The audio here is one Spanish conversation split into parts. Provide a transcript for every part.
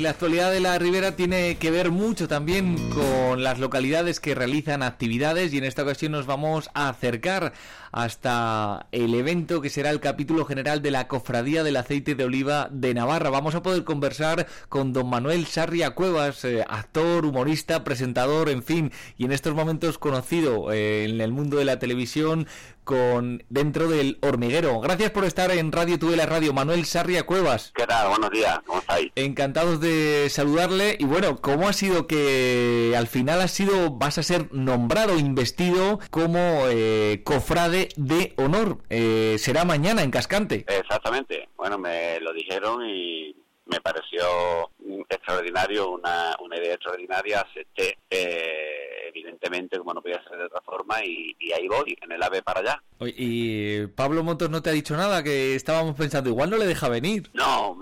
Y la actualidad de la Ribera tiene que ver mucho también con las localidades que realizan actividades y en esta ocasión nos vamos a acercar hasta el evento que será el capítulo general de la Cofradía del Aceite de Oliva de Navarra. Vamos a poder conversar con don Manuel Sarria Cuevas, eh, actor, humorista, presentador, en fin, y en estos momentos conocido eh, en el mundo de la televisión con dentro del hormiguero. Gracias por estar en Radio la Radio, Manuel Sarria Cuevas. ¿Qué tal? Buenos días, ¿cómo estáis? Encantados de saludarle y bueno, ¿cómo ha sido que al final has sido, vas a ser nombrado, investido como eh, cofrade de honor? Eh, será mañana en Cascante. Exactamente, bueno, me lo dijeron y me pareció extraordinario, una, una idea extraordinaria, acepté. Eh, evidentemente, como no podía ser de otra forma, y, ahí voy, en el AVE para allá. ¿Y Pablo Motos no te ha dicho nada? Que estábamos pensando, igual no le deja venir. No.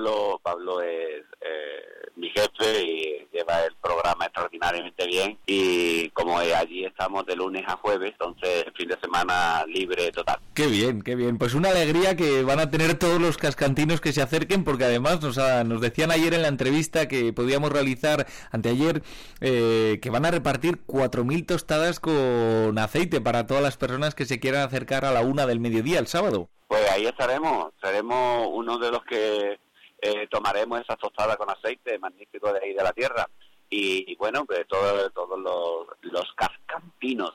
Pablo, Pablo es eh, mi jefe y lleva el programa extraordinariamente bien y como allí estamos de lunes a jueves, entonces fin de semana libre total. Qué bien, qué bien. Pues una alegría que van a tener todos los cascantinos que se acerquen porque además nos, nos decían ayer en la entrevista que podíamos realizar anteayer eh, que van a repartir 4.000 tostadas con aceite para todas las personas que se quieran acercar a la una del mediodía el sábado. Pues ahí estaremos, seremos uno de los que eh, tomaremos esa tostada con aceite magnífico de ahí de la tierra. Y, bueno, pues todos los, los cascantinos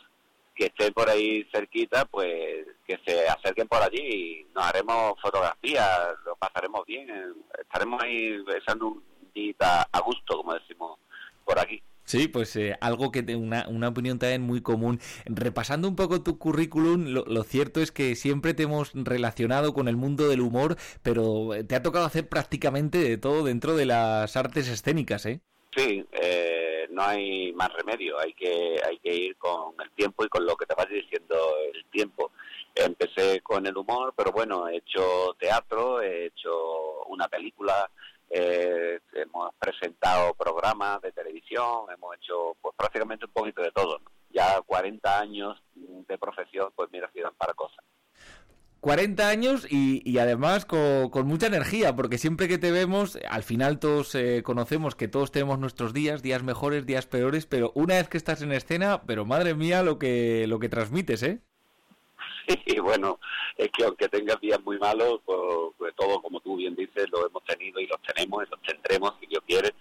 que estén por ahí cerquita, pues que se acerquen por allí y nos haremos fotografías, lo pasaremos bien, estaremos ahí besando un día a gusto, como decimos por aquí. Sí, pues eh, algo que una, una opinión también muy común. Repasando un poco tu currículum, lo, cierto es que siempre te hemos relacionado con el mundo del humor, pero eh, te ha tocado hacer prácticamente de todo dentro de las artes escénicas, ¿eh? Sí, eh, no hay más remedio, hay que, hay que ir con el tiempo y con lo que te va diciendo el tiempo. Empecé con el humor, pero bueno, he hecho teatro, he hecho una película, eh, hemos presentado programas de televisión, hemos hecho pues prácticamente un poquito de todo. Ya 40 años de profesión, pues mira, dan para cosas. 40 años y, además con, mucha energía, porque siempre que te vemos, al final todos eh, conocemos que todos tenemos nuestros días, días mejores, días peores, pero una vez que estás en escena, pero madre mía lo que, lo que transmites, ¿eh? Sí, bueno, es que aunque tengas días muy malos, pues, pues, todo, como tú bien dices, lo hemos tenido y los tenemos y los tendremos, si Dios quiere.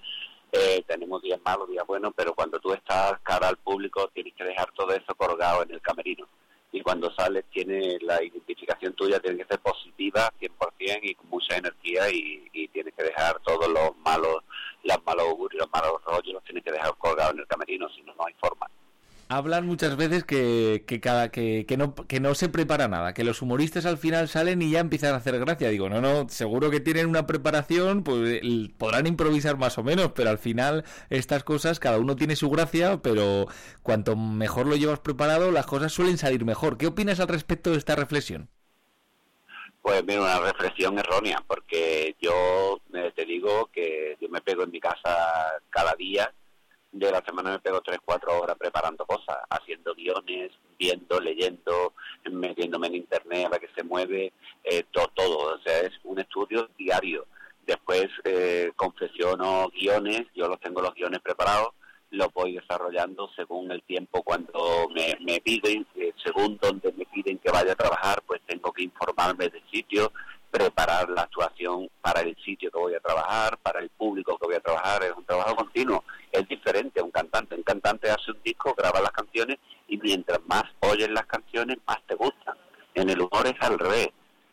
Eh, tenemos días malos, días buenos, pero cuando tú estás cara al público tienes que dejar todo eso colgado en el camerino. Y cuando sales tiene la identificación tuya tiene que ser positiva 100% y con mucha energía y, y tienes que dejar todos los malos, los malos augurios, los malos rollos, los tienes que dejar colgados en el camerino, si no, no hay forma hablan muchas veces que, que cada que, que, no, que no se prepara nada, que los humoristas al final salen y ya empiezan a hacer gracia. Digo, no, no, seguro que tienen una preparación, pues podrán improvisar más o menos, pero al final estas cosas, cada uno tiene su gracia, pero cuanto mejor lo llevas preparado, las cosas suelen salir mejor. ¿Qué opinas al respecto de esta reflexión? Pues mira, una reflexión errónea, porque yo eh, te digo que yo me pego en mi casa cada día de la semana me pego tres, cuatro horas preparando cosas, haciendo guiones, viendo, leyendo, metiéndome en internet a ver que se mueve, eh, todo, todo, o sea, es un estudio diario. Después eh, confecciono guiones, yo los tengo los guiones preparados, los voy desarrollando según el tiempo cuando me, me piden, eh, según donde me piden que vaya a trabajar, pues tengo que informarme del sitio, preparar la actuación para el sitio que voy a trabajar, para el público que voy a trabajar, es un trabajo continuo, es diferente a un cantante, un cantante hace un disco, graba las canciones y mientras más oyes las canciones, más te gustan. En el humor es al revés,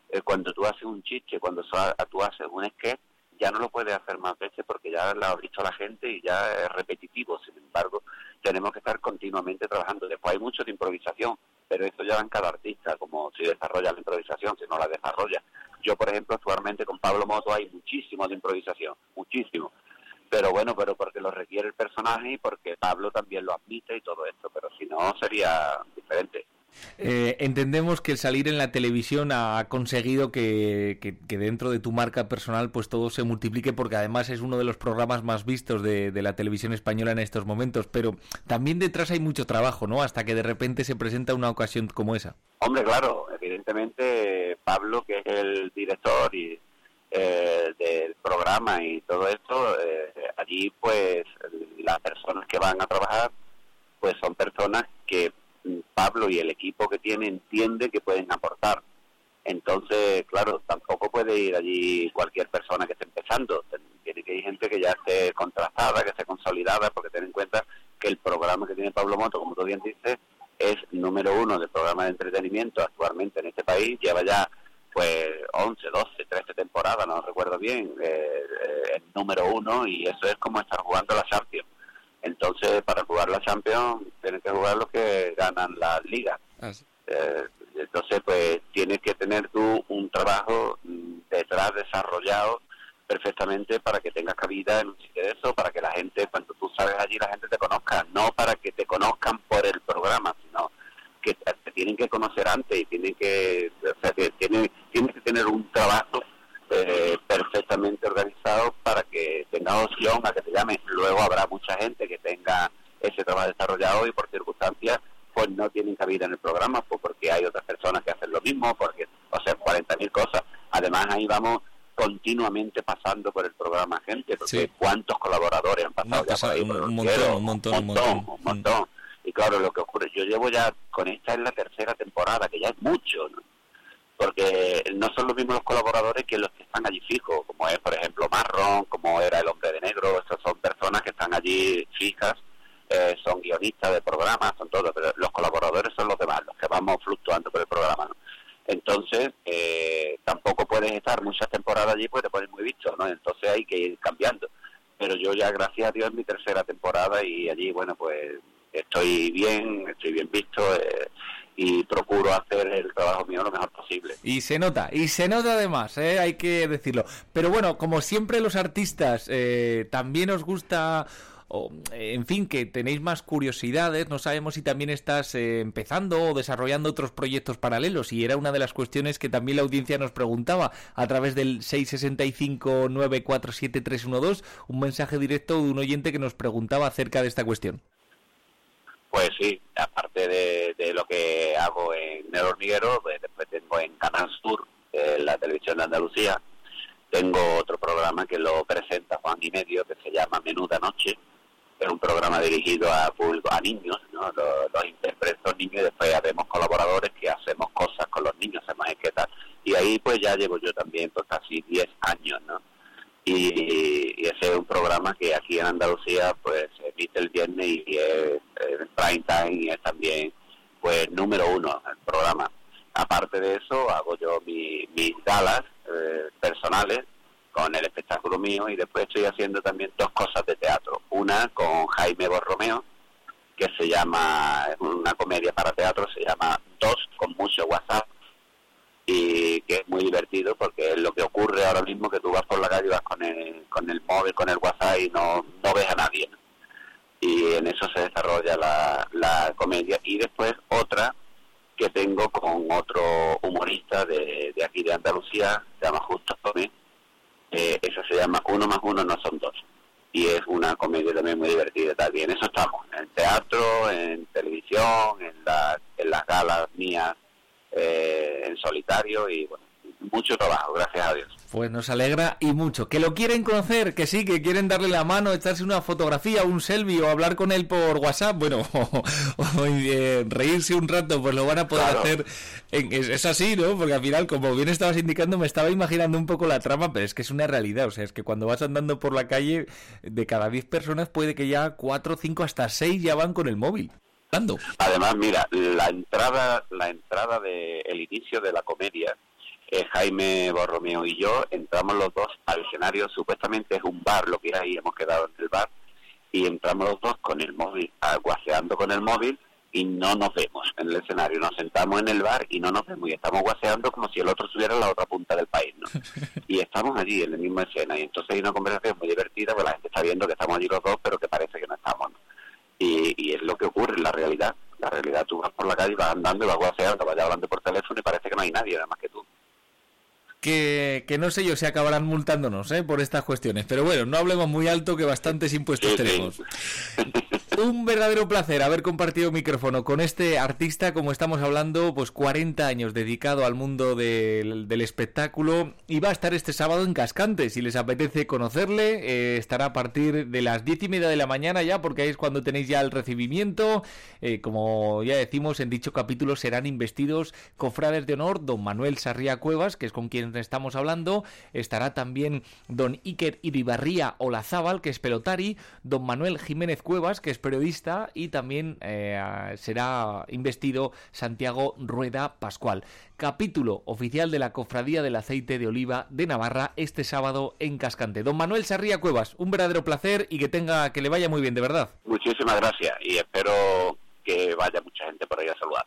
eh, cuando tú haces un chiste, cuando tú haces un sketch, ya no lo puedes hacer más veces porque ya lo ha visto la gente y ya es repetitivo, sin embargo, tenemos que estar continuamente trabajando. Después hay mucho de improvisación, pero eso ya va en cada artista, como si desarrolla la improvisación, si no la desarrolla. Yo, por ejemplo, actualmente con Pablo Moto hay muchísimo de improvisación, muchísimo. Pero bueno, pero porque lo requiere el personaje y porque Pablo también lo admite y todo esto, pero si no sería. Eh, entendemos que el salir en la televisión ha conseguido que, dentro de tu marca personal pues todo se multiplique porque además es uno de los programas más vistos de, de, la televisión española en estos momentos, pero también detrás hay mucho trabajo, ¿no? Hasta que de repente se presenta una ocasión como esa. Hombre, claro, evidentemente Pablo, que es el director y, eh, del programa y todo esto, eh, allí pues las personas que van a trabajar pues son personas que mm, Pablo y el equipo que tiene entiende que pueden aportar. Entonces, claro, tampoco puede ir allí cualquier persona que esté empezando. Tiene que ir gente que ya esté contrastada, que esté consolidada, porque ten en cuenta que el programa que tiene Pablo Moto, como tú bien dices, es número uno del programa de entretenimiento actualmente en este país. Lleva ya pues 11, 12, 13 temporadas, no recuerdo bien, eh, eh, número uno y eso es como estar jugando la Champions. Entonces, para jugar la Champions, tienes que jugar los que ganan la liga. Ah, eh, entonces, pues tienes que tener tú un trabajo mm, detrás desarrollado perfectamente para que tengas cabida en un sitio de eso, para que la gente, cuando tú sabes allí, la gente te conozca, no para que te conozcan por el programa, sino que te tienen que conocer antes y tienen que, o sea, que tienen, tienen que tener un trabajo eh, perfectamente organizado para que tenga opción a que te llamen. Luego habrá mucha gente que tenga ese trabajo desarrollado y por circunstancias pues no tienen cabida en el programa, pues porque hay otras personas que hacen lo mismo, porque, o sea, 40.000 cosas. Además ahí vamos continuamente pasando por el programa gente, porque cuántos colaboradores han pasado ya por ahí. Un, montón, un, montón, un montón, un montón. Y claro, lo que ocurre, yo llevo ya, con esta en la tercera temporada, que ya es mucho, ¿no? Porque no son los mismos los colaboradores que los que están allí fijos, como es, por ejemplo, Marrón, como era el hombre de negro, estas son personas que están allí fijas, eh, son guionistas de programas, son todos, pero los colaboradores son los demás, los que vamos fluctuando por el programa. Entonces, eh, tampoco puedes estar muchas temporadas allí porque te pones muy visto, ¿no? Entonces hay que ir cambiando. Pero yo ya, gracias a Dios, es mi tercera temporada y allí, bueno, pues estoy bien, estoy bien visto. Eh, y procuro hacer el trabajo mío lo mejor Y se nota, y se nota además, ¿eh? hay que decirlo. Pero bueno, como siempre los artistas eh, también os gusta o, en fin, que tenéis más curiosidades, no sabemos si también estás eh, empezando o desarrollando otros proyectos paralelos y era una de las cuestiones que también la audiencia nos preguntaba a través del 665-947-312, un mensaje directo de un oyente que nos preguntaba acerca de esta cuestión. Pues sí, aparte de, lo que hago en El Hormiguero, pues después tengo en Canal Sur, en la televisión de Andalucía, tengo otro programa que lo presenta Juan y Medio, que se llama Menuda Noche, es un programa dirigido a público, a niños, ¿no? los, los niños y después haremos colaboradores que hacemos cosas con los niños, hacemos tal Y ahí pues ya llevo yo también pues casi 10 años, ¿no? y, ese es un programa que aquí en Andalucía pues se emite el viernes y es en prime time y es también pues número uno el programa. Aparte de eso hago yo mis galas eh, personales con el espectáculo mío y después estoy haciendo también dos cosas de teatro. Una con Jaime Borromeo que se llama, es una comedia para teatro, se llama Dos con mucho WhatsApp y que es muy divertido porque es lo que ocurre ahora mismo que tú vas por la calle vas con el, con el móvil, con el WhatsApp y no, no ves a nadie. Y en eso se desarrolla la, la comedia. Y después otra que tengo con otro humorista de, aquí de Andalucía, se llama Justo Tomé. Eh, esa se llama Uno más Uno no son dos. Y es una comedia también muy divertida también. eso estamos, en teatro, en televisión, en, la, en las galas mías eh, en solitario y bueno, mucho trabajo, gracias a Dios. Pues nos alegra y mucho. Que lo quieren conocer, que sí, que quieren darle la mano, echarse una fotografía, un selfie o hablar con él por WhatsApp, bueno, o, eh, reírse un rato, pues lo van a poder hacer. es, así, ¿no? Porque al final, como bien estabas indicando, me estaba imaginando un poco la trama, pero es que es una realidad. O sea, es que cuando vas andando por la calle, de cada 10 personas puede que ya 4, 5, hasta 6 ya van con el móvil. Además, mira, la entrada, la entrada de el inicio de la comedia, Jaime Borromeo y yo entramos los dos al escenario, supuestamente es un bar lo que hay, hemos quedado en el bar, y entramos los dos con el móvil, guaseando con el móvil, y no nos vemos en el escenario, nos sentamos en el bar y no nos vemos, y estamos guaseando como si el otro estuviera en la otra punta del país, ¿no? y estamos allí en la misma escena, y entonces hay una conversación muy divertida, pues la gente está viendo que estamos allí los dos, pero que parece que no estamos, ¿no? Y, es lo que ocurre en la realidad. La realidad, tú vas por la calle, vas andando y vas guaseando, vas hablando por teléfono y parece que no hay nadie, nada más que tú. Que, que, no sé yo si acabarán multándonos ¿eh? por estas cuestiones. Pero bueno, no hablemos muy alto que bastantes impuestos tenemos. un verdadero placer haber compartido micrófono con este artista, como estamos hablando, pues 40 años dedicado al mundo del, espectáculo y va a estar este sábado en Cascante. Si les apetece conocerle, eh, estará a partir de las diez y media de la mañana ya, porque ahí es cuando tenéis ya el recibimiento. Eh, como ya decimos, en dicho capítulo serán investidos cofrades de honor don Manuel Sarría Cuevas, que es con quien estamos hablando. Estará también don Iker Iribarría Olazábal, que es pelotari, don Manuel Jiménez Cuevas, que es periodista, y también eh, será investido Santiago Rueda Pascual. Capítulo oficial de la Cofradía del Aceite de Oliva de Navarra este sábado en Cascante. Don Manuel Sarría Cuevas, un verdadero placer y que tenga que le vaya muy bien, de verdad. Muchísimas gracias y espero que vaya mucha gente por ahí a saludar.